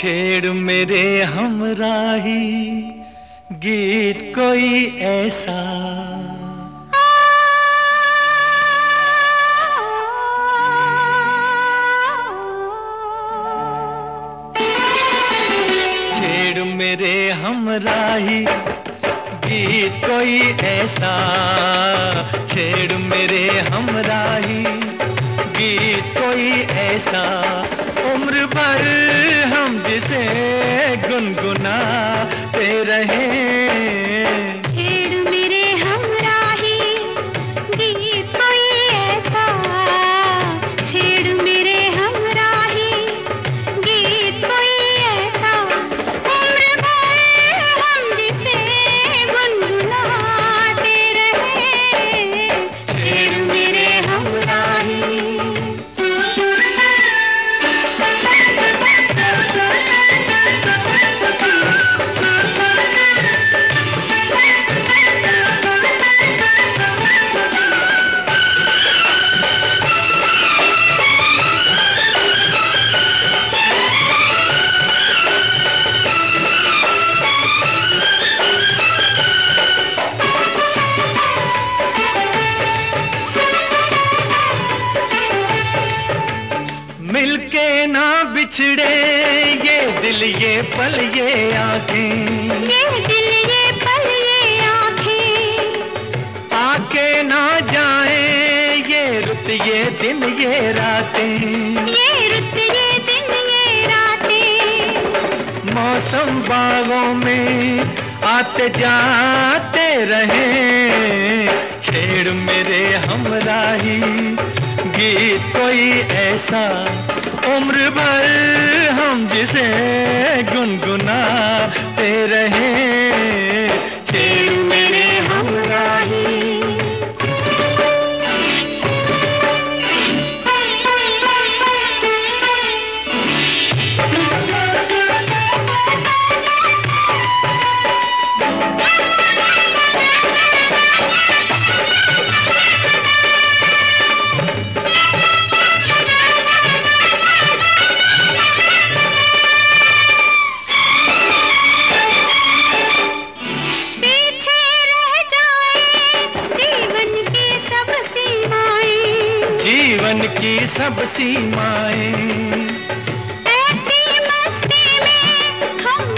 छेड़ मेरे हमराही गीत कोई ऐसा। छेड़ मेरे हमराही गीत कोई ऐसा। छेड़ मेरे हमराही गुनगुनाते रहे। ना बिछड़े ये दिल ये पल ये आँखें। ये दिल ये पल ये आँखें। आके ना जाए ये रुत ये दिन ये रातें। ये रुत ये दिन ये रातें। मौसम बागों में आते जाते रहे छेड़ मेरे हमराही गीत कोई ऐसा उम्र भर हम जिसे गुनगुनाते रहे। छेड़ की सब सीमाएँ। ऐसी मस्ती में हम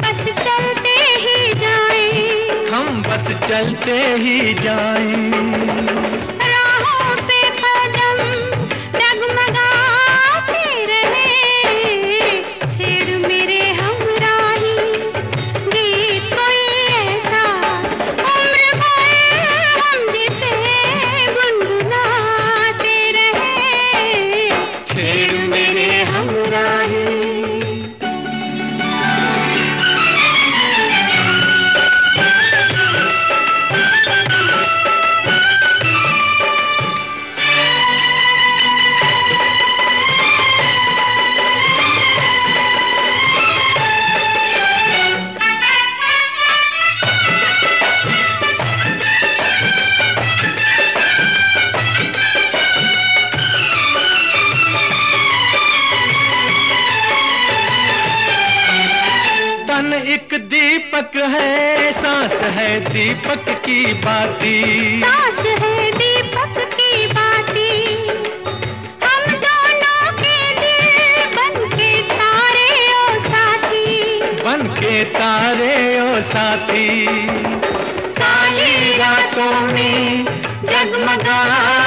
बस चलते ही जाएँ। एक दीपक है सांस है दीपक की बाती सांस है दीपक की बाती हम दोनों के दिल बन के तारे ओ साथी। बन के तारे ओ साथी। काली रातों में जगमगा